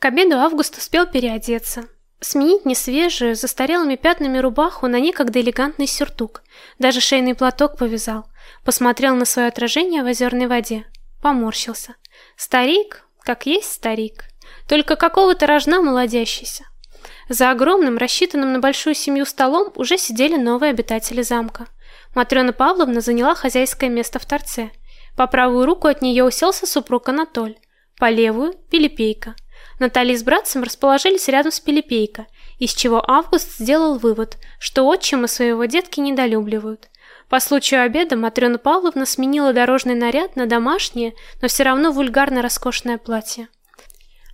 К обеду Август успел переодеться. Сменить несвежую, застарелыми пятнами рубаху на некогда элегантный сюртук. Даже шейный платок повязал. Посмотрел на свое отражение в озерной воде. Поморщился. Старик, как есть старик. Только какого-то рожна молодящийся. За огромным, рассчитанным на большую семью столом уже сидели новые обитатели замка. Матрёна Павловна заняла хозяйское место в торце. По правую руку от нее уселся супруг Анатоль, по левую Пилипейка. Наталья с братцем расположились рядом с Пилипейко, из чего Август сделал вывод, что отчима своего детки недолюбливают. По случаю обеда Матрёна Павловна сменила дорожный наряд на домашнее, но все равно вульгарно роскошное платье.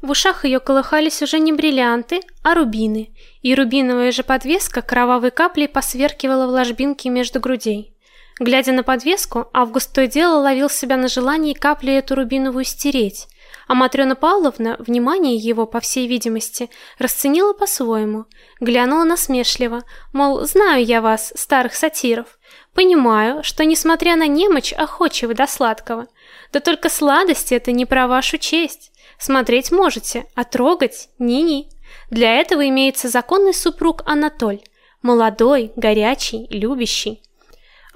В ушах ее колыхались уже не бриллианты, а рубины, и рубиновая же подвеска кровавой каплей посверкивала в ложбинке между грудей. Глядя на подвеску, Август то и дело ловил себя на желании капли эту рубиновую стереть, а Матрёна Павловна внимание его, по всей видимости, расценила по-своему, глянула насмешливо, мол, знаю я вас, старых сатиров, понимаю, что несмотря на немочь охочивы до сладкого, да только сладости это не про вашу честь. Смотреть можете, а трогать ни-ни. Для этого имеется законный супруг Анатоль, молодой, горячий, любящий.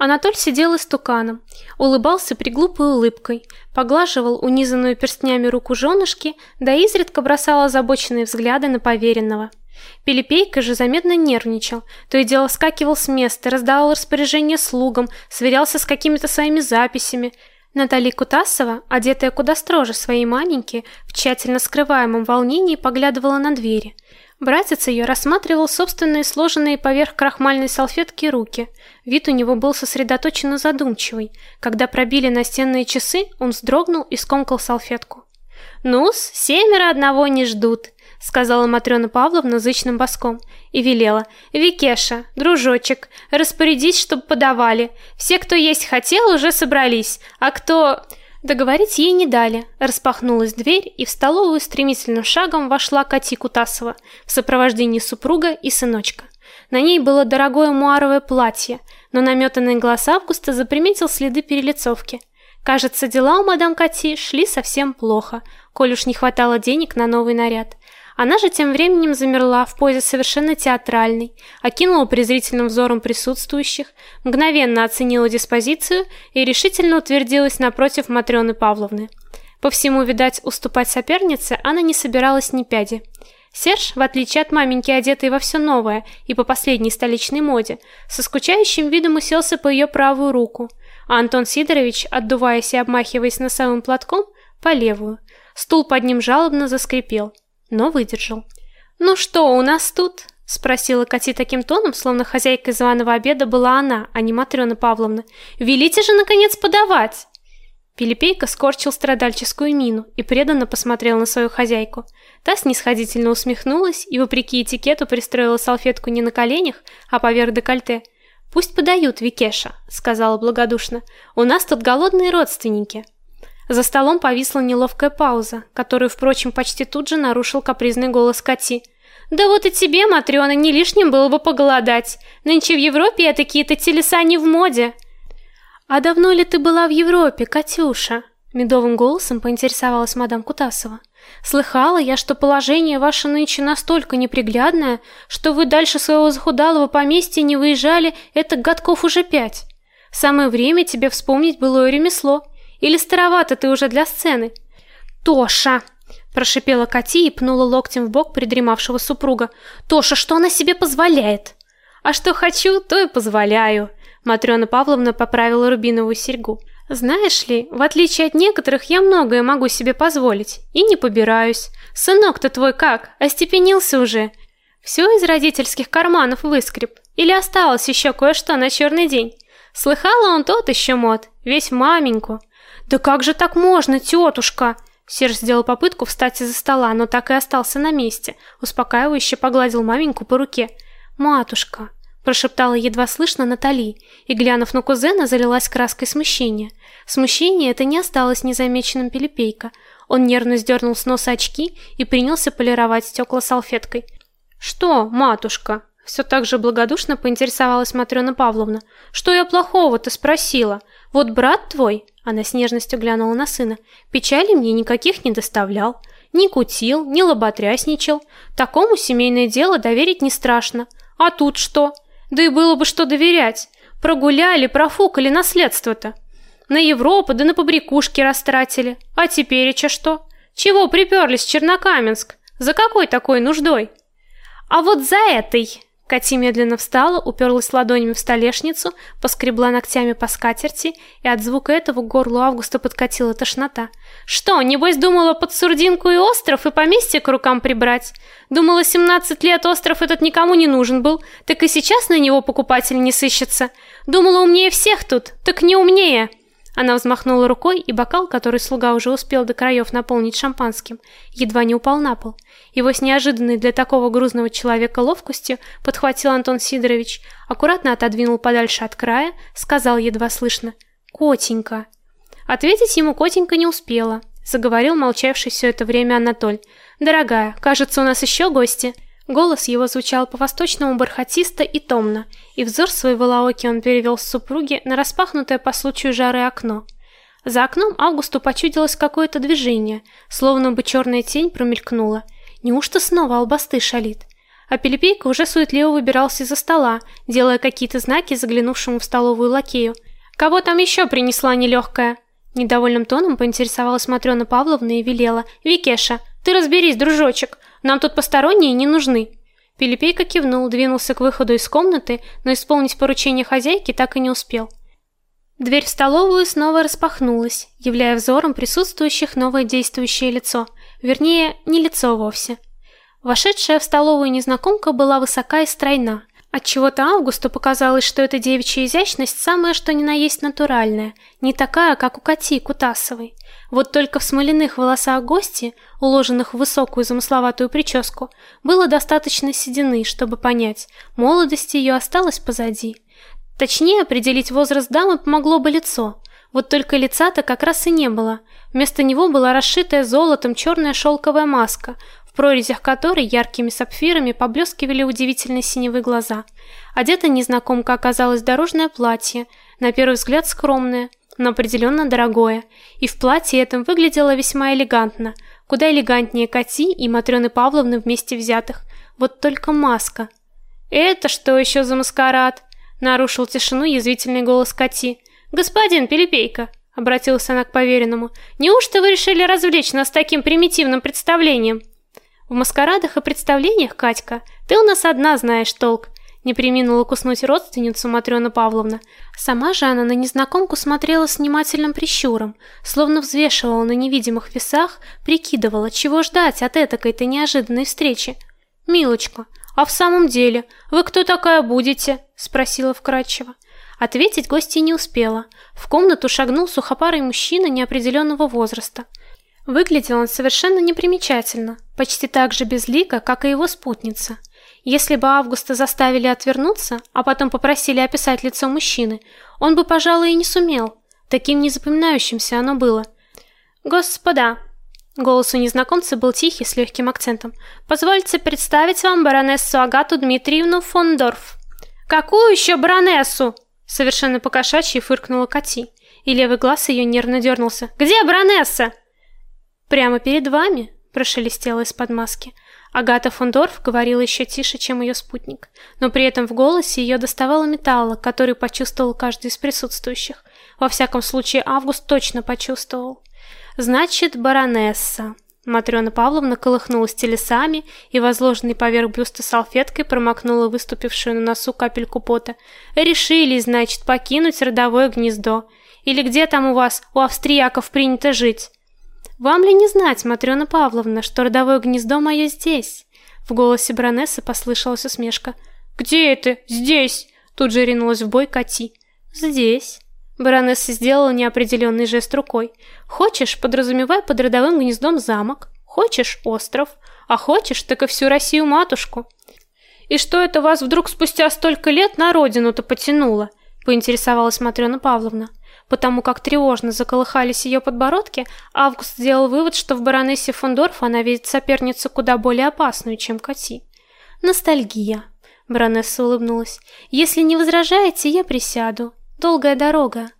Анатоль сидел истуканом, улыбался приглупой улыбкой, поглаживал унизанную перстнями руку женушки, да изредка бросал озабоченные взгляды на поверенного. Пилипейка же заметно нервничал, то и дело вскакивал с места, раздавал распоряжения слугам, сверялся с какими-то своими записями, Наталья Кутасова, одетая куда строже своей маленькие, в тщательно скрываемом волнении поглядывала на двери. Братец ее рассматривал собственные сложенные поверх крахмальной салфетки руки. Вид у него был сосредоточенно задумчивый. Когда пробили настенные часы, он вздрогнул и скомкал салфетку. «Ну-с, семеро одного не ждут», сказала Матрёна Павловна зычным баском и велела: "Викеша, дружочек, распорядись, чтобы подавали. Все, кто есть хотел, уже собрались, а кто Договорить ей не дали. Распахнулась дверь, и в столовую стремительным шагом вошла Кати Кутасова в сопровождении супруга и сыночка. На ней было дорогое муаровое платье, но наметанный глаз Августа заприметил следы перелицовки. Кажется, дела у мадам Кати шли совсем плохо, коль уж не хватало денег на новый наряд. Она же тем временем замерла в позе совершенно театральной, окинула презрительным взором присутствующих, мгновенно оценила диспозицию и решительно утвердилась напротив Матрёны Павловны. По всему, видать, уступать сопернице она не собиралась ни пяди. Серж, в отличие от маменьки, одетый во все новое и по последней столичной моде, со скучающим видом уселся по ее правую руку, а Антон Сидорович, отдуваясь и обмахиваясь носовым платком, по левую. Стул под ним жалобно заскрипел но выдержал. «Ну что у нас тут?» — спросила Кати таким тоном, словно хозяйкой званого обеда была она, а не Матрёна Павловна. «Велите же, наконец, подавать!» Пилипейка скорчил страдальческую мину и преданно посмотрел на свою хозяйку. Та снисходительно усмехнулась и, вопреки этикету, пристроила салфетку не на коленях, а поверх декольте. «Пусть подают, Викеша», — сказала благодушно. «У нас тут голодные родственники». За столом повисла неловкая пауза, которую, впрочем, почти тут же нарушил капризный голос Кати. Да вот и тебе, Матрёна, не лишним было бы поголодать. Нынче в Европе это какие-то телеса не в моде. А давно ли ты была в Европе, Катюша? медовым голосом поинтересовалась мадам Кутасова. Слыхала я, что положение ваше нынче настолько неприглядное, что вы дальше своего захудалого поместья не выезжали, это годков уже пять. Самое время тебе вспомнить былое ремесло. Или старовато ты уже для сцены? Тоша, прошипела Кати и пнула локтем в бок придремавшего супруга. Тоша, что она себе позволяет? А что хочу, то и позволяю. Матрёна Павловна поправила рубиновую серьгу. Знаешь ли, в отличие от некоторых, я многое могу себе позволить и не побираюсь. Сынок-то твой как? Остепенился уже? Все из родительских карманов выскреб или осталось еще кое-что на черный день? Слыхала он тот еще мод, весь маменьку. Да как же так можно, тетушка? Серж сделал попытку встать из-за стола, но так и остался на месте. Успокаивающе погладил маменьку по руке. "Матушка", прошептала едва слышно Натали, и глянув на кузена, залилась краской смущения. Смущение это не осталось незамеченным Пилипейка. Он нервно сдернул с носа очки и принялся полировать стекла салфеткой. "Что, матушка?" Все так же благодушно поинтересовалась Матрёна Павловна. Что я плохого-то спросила? Вот брат твой, она с нежностью глянула на сына. Печали мне никаких не доставлял. не кутил, не лоботрясничал. Такому семейное дело доверить не страшно. А тут что? Да и было бы что доверять. Прогуляли, профукали наследство-то. На Европу да на побрякушки растратили. А теперь че что? Чего приперлись в Чернокаменск? За какой такой нуждой? А вот за этой Кати медленно встала, уперлась ладонями в столешницу, поскребла ногтями по скатерти, и от звука этого к горлу Августа подкатила тошнота. Что, небось думала под сурдинку и остров и поместье к рукам прибрать? Думала, 17 лет остров этот никому не нужен был, так и сейчас на него покупатель не сыщется. Думала, умнее всех тут, так не умнее. Она взмахнула рукой, и бокал, который слуга уже успел до краев наполнить шампанским, едва не упал на пол. Его с неожиданной для такого грузного человека ловкостью подхватил Антон Сидорович, аккуратно отодвинул подальше от края, сказал едва слышно: "Котенька". Ответить ему котенька не успела. Заговорил молчавший все это время Анатоль. "Дорогая, кажется, у нас еще гости". Голос его звучал по-восточному бархатисто и томно, и взор свой волооки он перевел с супруги на распахнутое по случаю жары окно. За окном Августу почудилось какое-то движение, словно бы черная тень промелькнула. Неужто снова албасты шалит? А Пелепейка уже суетливо выбирался из-за стола, делая какие-то знаки заглянувшему в столовую лакею. «Кого там еще принесла нелегкая?» Недовольным тоном поинтересовалась Матрена Павловна и велела. «Викеша, ты разберись, дружочек, нам тут посторонние не нужны. Пилипейка кивнул, двинулся к выходу из комнаты, но исполнить поручение хозяйки так и не успел. Дверь в столовую снова распахнулась, являя взором присутствующих новое действующее лицо, вернее, не лицо вовсе. Вошедшая в столовую незнакомка была высока и стройна, от чего-то Августу показалось, что эта девичья изящность самая что ни на есть натуральная, не такая, как у Кати Кутасовой. Вот только в смоляных волосах гости, уложенных в высокую замысловатую прическу, было достаточно седины, чтобы понять, молодость ее осталась позади. Точнее определить возраст дамы помогло бы лицо. Вот только лица-то как раз и не было. Вместо него была расшитая золотом черная шелковая маска, в прорезях которой яркими сапфирами поблескивали удивительно синевые глаза. Одета незнакомка оказалась дорожное платье, на первый взгляд скромное, но определенно дорогое, и в платье этом выглядела весьма элегантно, куда элегантнее Кати и Матрёны Павловны вместе взятых. Вот только маска. «Это что еще за маскарад?» нарушил тишину язвительный голос Кати. «Господин Пелепейка!» — обратилась она к поверенному. «Неужто вы решили развлечь нас таким примитивным представлением?» В маскарадах и представлениях, Катька, ты у нас одна знаешь толк. Не преминула куснуть родственницу Матрёна Павловна. Сама же она на незнакомку смотрела с внимательным прищуром, словно взвешивала на невидимых весах, прикидывала, чего ждать от этой-то неожиданной встречи. «Милочка, а в самом деле, вы кто такая будете?» – спросила вкратчиво. Ответить гостья не успела. В комнату шагнул сухопарый мужчина неопределенного возраста – Выглядел он совершенно непримечательно, почти так же безлико, как и его спутница. Если бы Августа заставили отвернуться, а потом попросили описать лицо мужчины, он бы, пожалуй, и не сумел. Таким незапоминающимся оно было. «Господа!» Голос у незнакомца был тихий, с легким акцентом. «Позвольте представить вам баронессу Агату Дмитриевну фон Дорф». «Какую еще баронессу?» Совершенно покошачьи фыркнула Кати, и левый глаз ее нервно дернулся. «Где баронесса?» Прямо перед вами, прошелестело из-под маски. Агата Фондорф говорила еще тише, чем ее спутник, но при этом в голосе ее доставало металла, который почувствовал каждый из присутствующих. Во всяком случае, Август точно почувствовал. Значит, баронесса. Матрёна Павловна колыхнулась телесами и возложенной поверх бюста салфеткой промокнула выступившую на носу капельку пота. Решили, значит, покинуть родовое гнездо. Или где там у вас, у австрияков принято жить? Вам ли не знать, Матрёна Павловна, что родовое гнездо мое здесь? В голосе баронессы послышалась усмешка. Где это? Здесь. Тут же ринулась в бой Кати. Здесь. Баронесса сделала неопределенный жест рукой. Хочешь, подразумевай под родовым гнездом замок, хочешь остров, а хочешь так и всю Россию матушку. И что это вас вдруг спустя столько лет на родину-то потянуло? поинтересовалась Матрёна Павловна. Потому как тревожно заколыхались ее подбородки, Август сделал вывод, что в баронессе Фондорф она видит соперницу куда более опасную, чем Кати. Ностальгия. Баронесса улыбнулась. Если не возражаете, я присяду. Долгая дорога.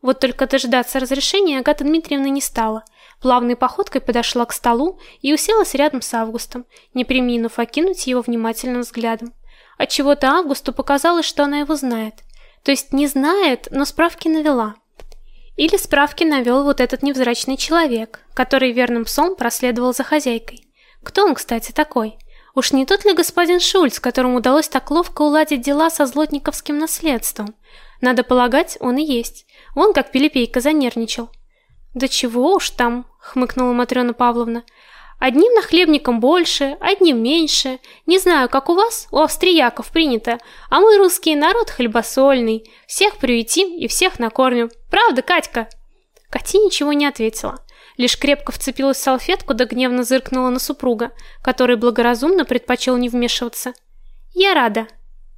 Вот только дождаться разрешения Агата Дмитриевна не стала. плавной походкой подошла к столу и уселась рядом с Августом, не преминув окинуть его внимательным взглядом. Отчего-то Августу показалось, что она его знает. То есть не знает, но справки навела. Или справки навел вот этот невзрачный человек, который верным псом проследовал за хозяйкой. Кто он, кстати, такой? Уж не тот ли господин Шульц, которому удалось так ловко уладить дела со злотниковским наследством? Надо полагать, он и есть. Вон как Пилипейка занервничал. Да чего уж там, хмыкнула Матрёна Павловна. Одним нахлебником больше, одним меньше. Не знаю, как у вас, у австрияков принято, а мы русский народ хлебосольный. Всех приютим и всех накормим. Правда, Катька? Кати ничего не ответила, лишь крепко вцепилась в салфетку да гневно зыркнула на супруга, который благоразумно предпочел не вмешиваться. Я рада.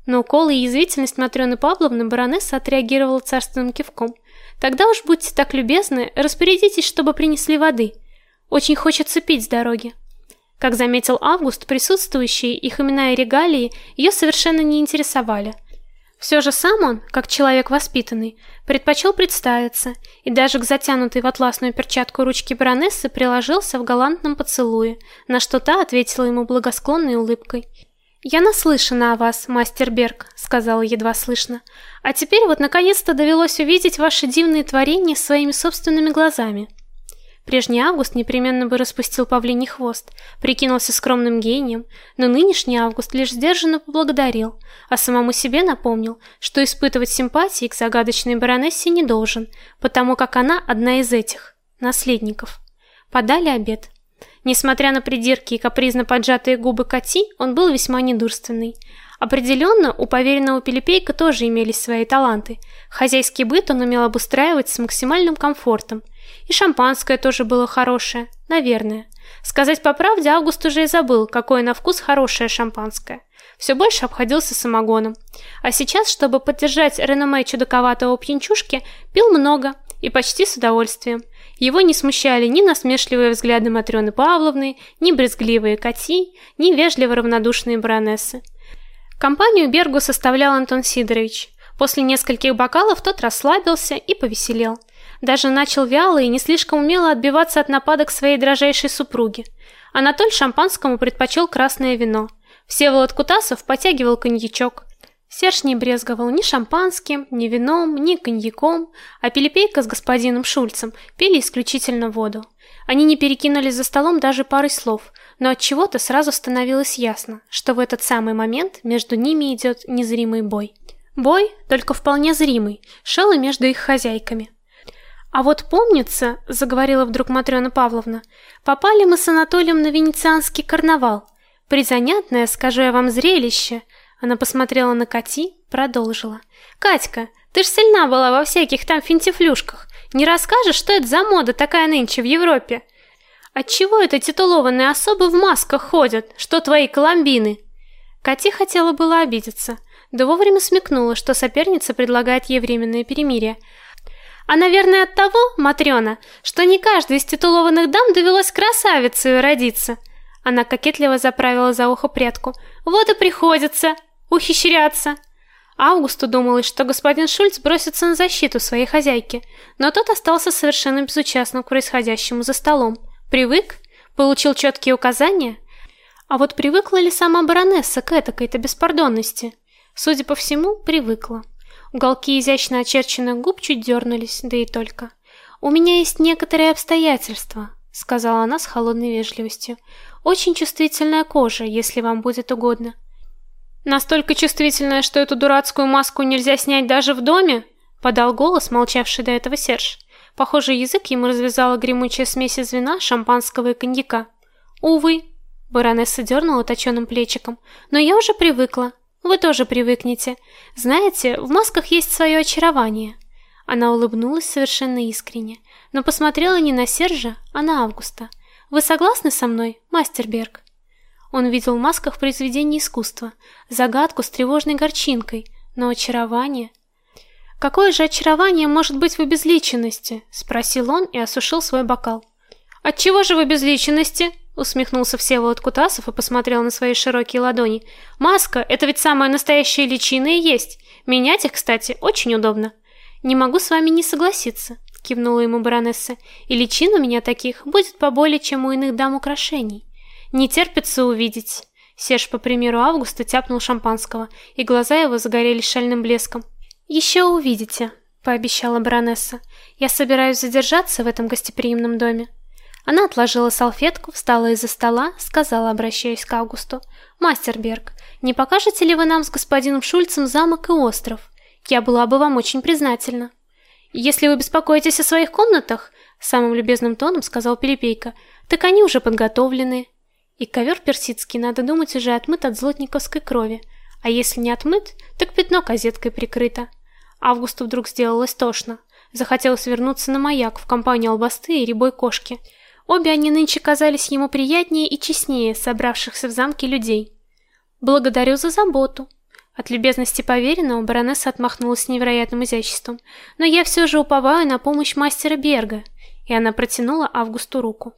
На уколы и язвительность Матрёны Павловны баронесса отреагировала царственным кивком. Тогда уж будьте так любезны, распорядитесь, чтобы принесли воды. Очень хочется пить с дороги. Как заметил Август, присутствующие, их имена и регалии ее совершенно не интересовали. Все же сам он, как человек воспитанный, предпочел представиться и даже к затянутой в атласную перчатку ручки баронессы приложился в галантном поцелуе, на что та ответила ему благосклонной улыбкой. «Я наслышана о вас, мастер Берг», — сказала едва слышно. «А теперь вот наконец-то довелось увидеть ваши дивные творения своими собственными глазами». Прежний Август непременно бы распустил павлиний хвост, прикинулся скромным гением, но нынешний Август лишь сдержанно поблагодарил, а самому себе напомнил, что испытывать симпатии к загадочной баронессе не должен, потому как она одна из этих наследников. Подали обед. Несмотря на придирки и капризно поджатые губы Кати, он был весьма недурственный. Определенно, у поверенного Пилипейка тоже имелись свои таланты. Хозяйский быт он умел обустраивать с максимальным комфортом, и шампанское тоже было хорошее, наверное. Сказать по правде, Август уже и забыл, какое на вкус хорошее шампанское. Все больше обходился самогоном. А сейчас, чтобы поддержать реноме чудаковатого пьянчушки, пил много и почти с удовольствием. Его не смущали ни насмешливые взгляды Матрёны Павловны, ни брезгливые Кати, ни вежливо равнодушные баронессы. Компанию Бергу составлял Антон Сидорович. После нескольких бокалов тот расслабился и повеселел даже начал вяло и не слишком умело отбиваться от нападок своей дрожайшей супруги. Анатоль шампанскому предпочел красное вино. Всеволод Кутасов потягивал коньячок. Серж не брезговал ни шампанским, ни вином, ни коньяком, а Пилипейка с господином Шульцем пили исключительно воду. Они не перекинулись за столом даже парой слов, но от чего-то сразу становилось ясно, что в этот самый момент между ними идет незримый бой. Бой, только вполне зримый, шел и между их хозяйками. А вот помнится, заговорила вдруг Матрёна Павловна, попали мы с Анатолием на венецианский карнавал. Призанятное, скажу я вам, зрелище. Она посмотрела на Кати, продолжила: "Катька, ты ж сильна была во всяких там финтифлюшках. Не расскажешь, что это за мода такая нынче в Европе? Отчего это титулованные особы в масках ходят? Что твои коломбины?" Кати хотела было обидеться, да вовремя смекнула, что соперница предлагает ей временное перемирие. А, наверное, от того, Матрёна, что не каждой из титулованных дам довелось красавицей родиться. Она кокетливо заправила за ухо прядку. Вот и приходится ухищряться. Августу думалось, что господин Шульц бросится на защиту своей хозяйки, но тот остался совершенно безучастным к происходящему за столом. Привык, получил четкие указания. А вот привыкла ли сама баронесса к этакой-то беспардонности? Судя по всему, привыкла. Уголки изящно очерченных губ чуть дернулись, да и только. У меня есть некоторые обстоятельства, сказала она с холодной вежливостью. Очень чувствительная кожа, если вам будет угодно. Настолько чувствительная, что эту дурацкую маску нельзя снять даже в доме, подал голос молчавший до этого Серж. Похоже, язык ему развязала гремучая смесь из вина, шампанского и коньяка. Увы, баронесса дернула точёным плечиком. Но я уже привыкла. Вы тоже привыкнете. Знаете, в масках есть свое очарование. Она улыбнулась совершенно искренне, но посмотрела не на Сержа, а на Августа. Вы согласны со мной, мастер Берг? Он видел в масках произведение искусства, загадку с тревожной горчинкой, но очарование Какое же очарование может быть в обезличенности? спросил он и осушил свой бокал. От чего же в обезличенности? усмехнулся Всеволод Кутасов и посмотрел на свои широкие ладони. Маска это ведь самая настоящая личина и есть. Менять их, кстати, очень удобно. Не могу с вами не согласиться. кивнула ему баронесса. «И личин у меня таких будет поболее, чем у иных дам украшений. Не терпится увидеть». Серж, по примеру Августа, тяпнул шампанского, и глаза его загорелись шальным блеском. «Еще увидите», — пообещала баронесса. «Я собираюсь задержаться в этом гостеприимном доме». Она отложила салфетку, встала из-за стола, сказала, обращаясь к Августу. «Мастер Берг, не покажете ли вы нам с господином Шульцем замок и остров? Я была бы вам очень признательна». «Если вы беспокоитесь о своих комнатах», — самым любезным тоном сказал Перепейка, «так они уже подготовлены. И ковер персидский, надо думать, уже отмыт от злотниковской крови. А если не отмыт, так пятно козеткой прикрыто». Августу вдруг сделалось тошно. Захотелось вернуться на маяк в компанию албасты и рябой кошки — Обе они нынче казались ему приятнее и честнее собравшихся в замке людей. Благодарю за заботу. От любезности поверенного баронесса отмахнулась с невероятным изяществом. Но я все же уповаю на помощь мастера Берга. И она протянула Августу руку.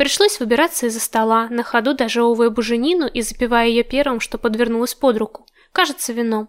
Пришлось выбираться из-за стола, на ходу дожевывая буженину и запивая ее первым, что подвернулось под руку. Кажется, вином.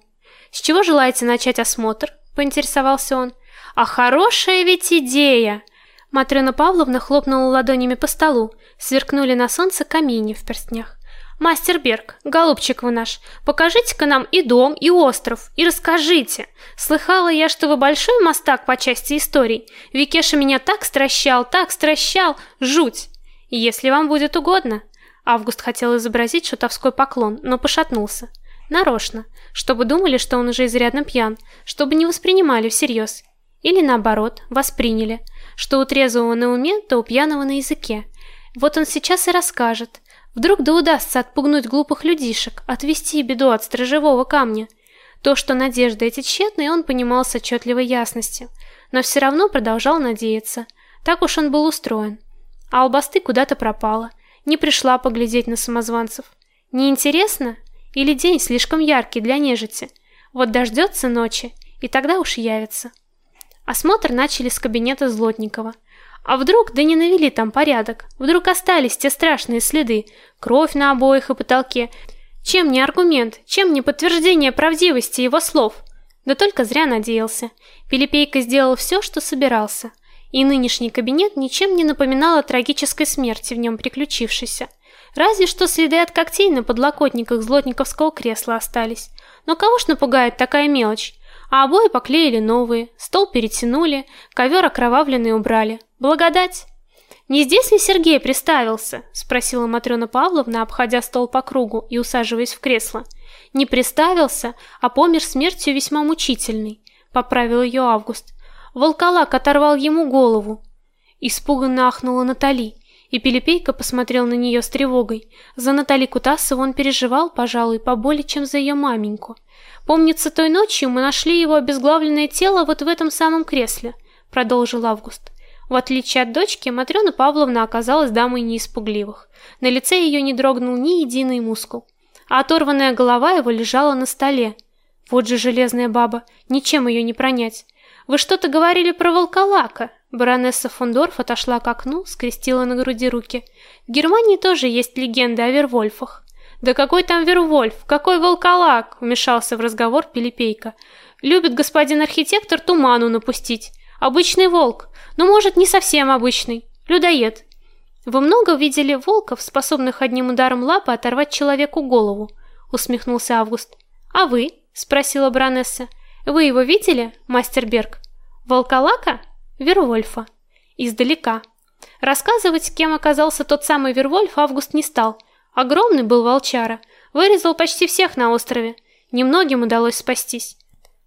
С чего желаете начать осмотр? поинтересовался он. А хорошая ведь идея. Матрёна Павловна хлопнула ладонями по столу, сверкнули на солнце камни в перстнях. Мастер Берг, голубчик вы наш, покажите-ка нам и дом, и остров, и расскажите. Слыхала я, что вы большой мастак по части историй. Викеша меня так стращал, так стращал, жуть. Если вам будет угодно. Август хотел изобразить шутовской поклон, но пошатнулся. Нарочно, чтобы думали, что он уже изрядно пьян, чтобы не воспринимали всерьез. Или наоборот, восприняли, что у трезвого на уме, то у пьяного на языке. Вот он сейчас и расскажет. Вдруг да удастся отпугнуть глупых людишек, отвести беду от стражевого камня. То, что надежды эти тщетные, он понимал с отчетливой ясностью, но все равно продолжал надеяться. Так уж он был устроен. А албасты куда-то пропала, не пришла поглядеть на самозванцев. Неинтересно? Или день слишком яркий для нежити? Вот дождется ночи, и тогда уж явится. Осмотр начали с кабинета Злотникова. А вдруг да не навели там порядок? Вдруг остались те страшные следы, кровь на обоях и потолке. Чем не аргумент, чем не подтверждение правдивости его слов? Да только зря надеялся. Пилипейка сделал все, что собирался. И нынешний кабинет ничем не напоминал о трагической смерти в нем приключившейся. Разве что следы от когтей на подлокотниках злотниковского кресла остались. Но кого ж напугает такая мелочь? а обои поклеили новые, стол перетянули, ковер окровавленный убрали. Благодать. Не здесь ли Сергей приставился? спросила Матрёна Павловна, обходя стол по кругу и усаживаясь в кресло. Не приставился, а помер смертью весьма мучительной, поправил ее Август. Волколак оторвал ему голову. Испуганно ахнула Натали, и Пилипейка посмотрел на нее с тревогой. За Натали Кутасову он переживал, пожалуй, поболее, чем за ее маменьку. Помнится, той ночью мы нашли его обезглавленное тело вот в этом самом кресле, продолжил Август. В отличие от дочки, Матрёна Павловна оказалась дамой не испугливых. На лице ее не дрогнул ни единый мускул, а оторванная голова его лежала на столе. Вот же железная баба, ничем ее не пронять. Вы что-то говорили про волколака? Баронесса Фондорф отошла к окну, скрестила на груди руки. В Германии тоже есть легенды о вервольфах. Да какой там Вервольф, какой волколак, вмешался в разговор Пилипейка. Любит господин архитектор туману напустить. Обычный волк, но может не совсем обычный, людоед. Вы много видели волков, способных одним ударом лапы оторвать человеку голову? усмехнулся Август. А вы? спросила баронесса. Вы его видели, мастер Берг? Волколака? Вервольфа. Издалека. Рассказывать, кем оказался тот самый Вервольф, Август не стал. Огромный был волчара, вырезал почти всех на острове. Немногим удалось спастись.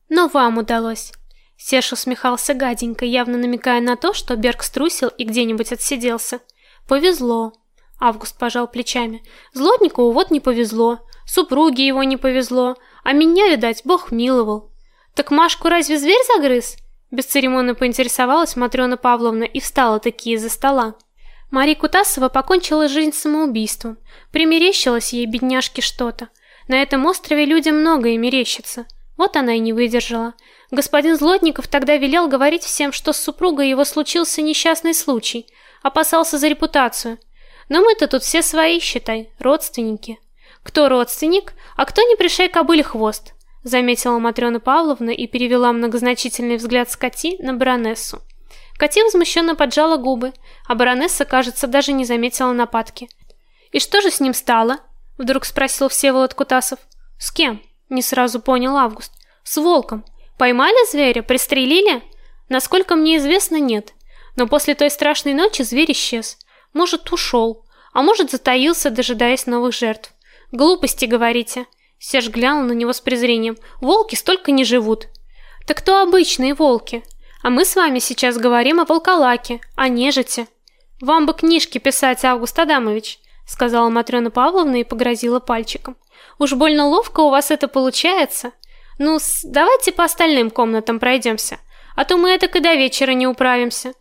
Но вам удалось. Серж усмехался гаденько, явно намекая на то, что Берг струсил и где-нибудь отсиделся. Повезло. Август пожал плечами. Злотникову вот не повезло, супруге его не повезло, а меня, видать, Бог миловал. Так Машку разве зверь загрыз? Бесцеремонно поинтересовалась Матрёна Павловна и встала таки из-за стола. Мария Кутасова покончила жизнь самоубийством. Примерещилось ей бедняжке что-то. На этом острове людям многое мерещится. Вот она и не выдержала. Господин Злотников тогда велел говорить всем, что с супругой его случился несчастный случай, опасался за репутацию. Но мы-то тут все свои, считай, родственники. Кто родственник, а кто не пришей кобыле хвост, заметила Матрёна Павловна и перевела многозначительный взгляд с Кати на баронессу. Кати возмущенно поджала губы, а баронесса, кажется, даже не заметила нападки. «И что же с ним стало?» — вдруг спросил Всеволод Кутасов. «С кем?» — не сразу понял Август. «С волком. Поймали зверя? Пристрелили?» «Насколько мне известно, нет. Но после той страшной ночи зверь исчез. Может, ушел, а может, затаился, дожидаясь новых жертв. Глупости, говорите?» Серж глянул на него с презрением. «Волки столько не живут». «Так кто обычные волки?» А мы с вами сейчас говорим о волколаке, о нежити. Вам бы книжки писать, Август Адамович, сказала Матрёна Павловна и погрозила пальчиком. Уж больно ловко у вас это получается. Ну, давайте по остальным комнатам пройдемся, а то мы это и до вечера не управимся.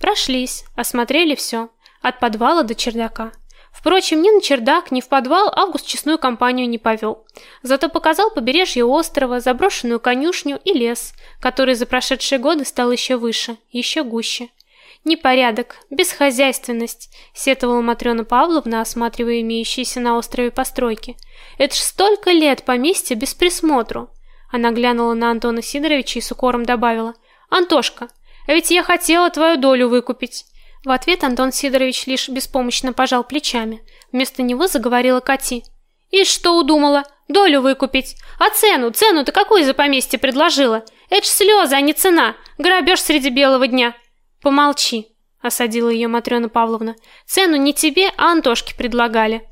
Прошлись, осмотрели все, от подвала до чердака. Впрочем, ни на чердак, ни в подвал Август честную компанию не повел. Зато показал побережье острова, заброшенную конюшню и лес, который за прошедшие годы стал еще выше, еще гуще. Непорядок, бесхозяйственность, сетовала Матрёна Павловна, осматривая имеющиеся на острове постройки. Это ж столько лет поместья без присмотру. Она глянула на Антона Сидоровича и с укором добавила: "Антошка, а ведь я хотела твою долю выкупить. В ответ Антон Сидорович лишь беспомощно пожал плечами. Вместо него заговорила Кати. «И что удумала? Долю выкупить? А цену? Цену-то какую за поместье предложила? Это ж слезы, а не цена. Грабеж среди белого дня». «Помолчи», — осадила ее Матрена Павловна. «Цену не тебе, а Антошке предлагали.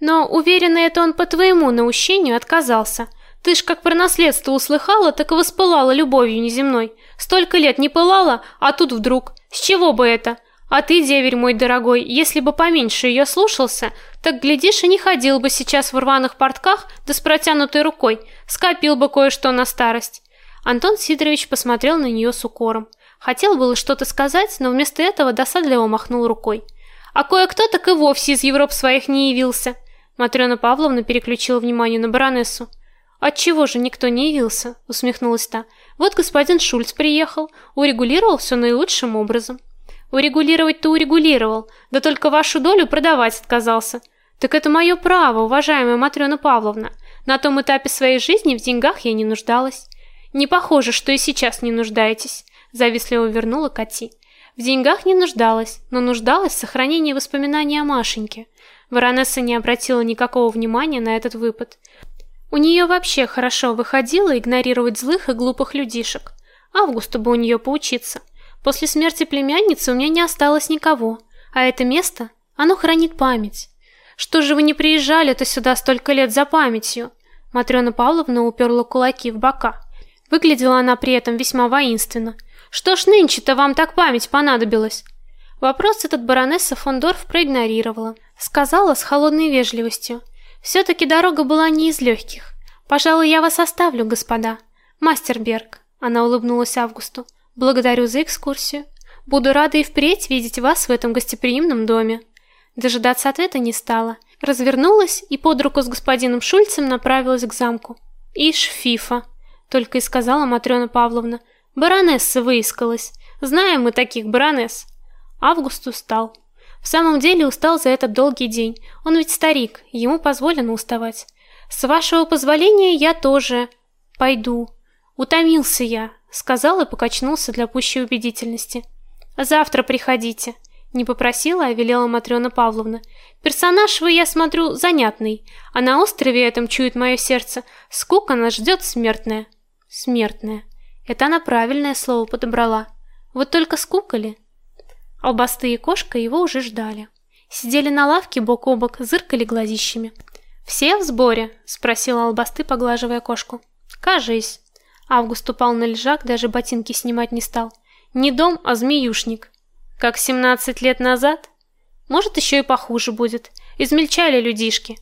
Но, уверена, это он по твоему наущению отказался. Ты ж как про наследство услыхала, так и воспылала любовью неземной. Столько лет не пылала, а тут вдруг. С чего бы это? А ты, деверь мой дорогой, если бы поменьше ее слушался, так глядишь и не ходил бы сейчас в рваных портках да с протянутой рукой, скопил бы кое-что на старость. Антон Сидорович посмотрел на нее с укором. Хотел было что-то сказать, но вместо этого досадливо махнул рукой. А кое-кто так и вовсе из Европ своих не явился. Матрёна Павловна переключила внимание на баронессу. Отчего же никто не явился? усмехнулась та. Вот господин Шульц приехал, урегулировал все наилучшим образом. Урегулировать-то урегулировал, да только вашу долю продавать отказался. Так это мое право, уважаемая Матрёна Павловна. На том этапе своей жизни в деньгах я не нуждалась. Не похоже, что и сейчас не нуждаетесь, завистливо вернула Кати. В деньгах не нуждалась, но нуждалась в сохранении воспоминаний о Машеньке. Баронесса не обратила никакого внимания на этот выпад. У нее вообще хорошо выходило игнорировать злых и глупых людишек. Августу бы у нее поучиться. После смерти племянницы у меня не осталось никого, а это место, оно хранит память. Что же вы не приезжали-то сюда столько лет за памятью? Матрёна Павловна уперла кулаки в бока. Выглядела она при этом весьма воинственно. Что ж нынче-то вам так память понадобилась? Вопрос этот баронесса фон Дорф проигнорировала, сказала с холодной вежливостью: все таки дорога была не из легких. Пожалуй, я вас оставлю, господа. Мастер Берг. Она улыбнулась Августу. Благодарю за экскурсию. Буду рада и впредь видеть вас в этом гостеприимном доме. Дожидаться ответа не стала. Развернулась и под руку с господином Шульцем направилась к замку. Ишь, фифа, только и сказала Матрёна Павловна. Баронесса выискалась. Знаем мы таких баронесс. Август устал. В самом деле устал за этот долгий день. Он ведь старик, ему позволено уставать. С вашего позволения я тоже пойду. Утомился я, сказал и покачнулся для пущей убедительности. Завтра приходите, не попросила, а велела Матрёна Павловна. Персонаж вы, я смотрю, занятный, а на острове этом чует мое сердце, скука нас ждет смертная. Смертная. Это она правильное слово подобрала. Вот только скука ли? Албасты и кошка его уже ждали. Сидели на лавке бок о бок, зыркали глазищами. Все в сборе, спросила Албасты, поглаживая кошку. Кажись. Август упал на лежак, даже ботинки снимать не стал. Не дом, а змеюшник. Как семнадцать лет назад? Может, еще и похуже будет. Измельчали людишки.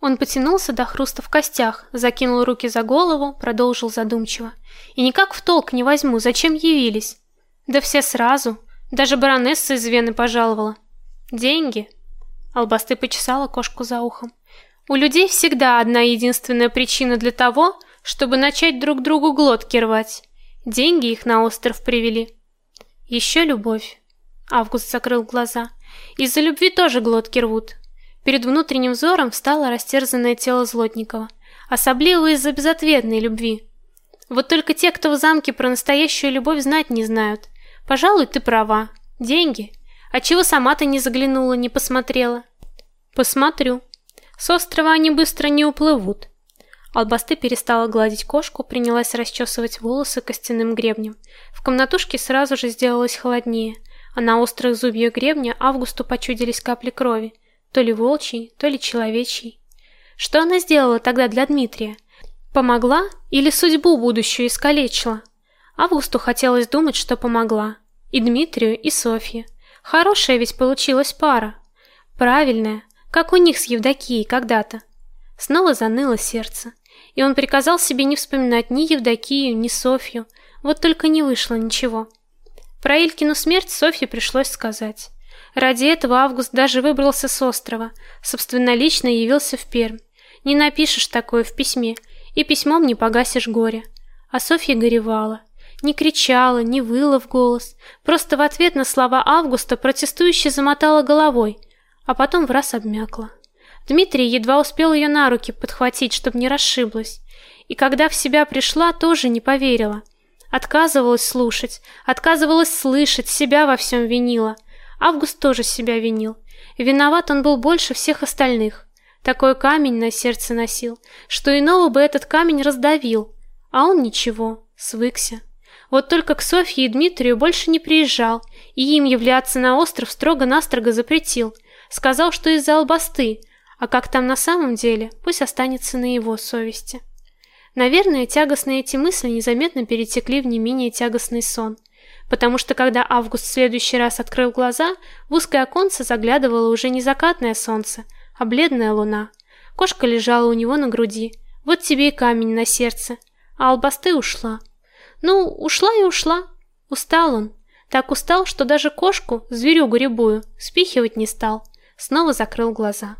Он потянулся до хруста в костях, закинул руки за голову, продолжил задумчиво. И никак в толк не возьму, зачем явились? Да все сразу. Даже баронесса из Вены пожаловала. Деньги. Албасты почесала кошку за ухом. У людей всегда одна единственная причина для того, чтобы начать друг другу глотки рвать. Деньги их на остров привели. Еще любовь. Август закрыл глаза. Из-за любви тоже глотки рвут. Перед внутренним взором встало растерзанное тело Злотникова, особливо из-за безответной любви. Вот только те, кто в замке про настоящую любовь знать не знают. Пожалуй, ты права. Деньги. А чего сама ты не заглянула, не посмотрела? Посмотрю. С острова они быстро не уплывут. Албасты перестала гладить кошку, принялась расчесывать волосы костяным гребнем. В комнатушке сразу же сделалось холоднее, а на острых зубьях гребня Августу почудились капли крови, то ли волчьей, то ли человечьей. Что она сделала тогда для Дмитрия? Помогла или судьбу будущую искалечила? Августу хотелось думать, что помогла. И Дмитрию, и Софье. Хорошая ведь получилась пара. Правильная, как у них с Евдокией когда-то. Снова заныло сердце, и он приказал себе не вспоминать ни Евдокию, ни Софью, вот только не вышло ничего. Про Илькину смерть Софье пришлось сказать. Ради этого Август даже выбрался с острова, собственнолично явился в Пермь. Не напишешь такое в письме, и письмом не погасишь горе. А Софья горевала. Не кричала, не выла в голос, просто в ответ на слова Августа протестующе замотала головой, а потом в раз обмякла. Дмитрий едва успел ее на руки подхватить, чтобы не расшиблась, и когда в себя пришла, тоже не поверила. Отказывалась слушать, отказывалась слышать, себя во всем винила. Август тоже себя винил. Виноват он был больше всех остальных. Такой камень на сердце носил, что иного бы этот камень раздавил, а он ничего, свыкся. Вот только к Софье и Дмитрию больше не приезжал, и им являться на остров строго-настрого запретил. Сказал, что из-за албасты, а как там на самом деле, пусть останется на его совести. Наверное, тягостные эти мысли незаметно перетекли в не менее тягостный сон, потому что когда Август в следующий раз открыл глаза, в узкое оконце заглядывало уже не закатное солнце, а бледная луна. Кошка лежала у него на груди. Вот тебе и камень на сердце. А албасты ушла. Ну, ушла и ушла. Устал он. Так устал, что даже кошку, зверюгу рябую, спихивать не стал. Снова закрыл глаза.